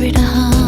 rid of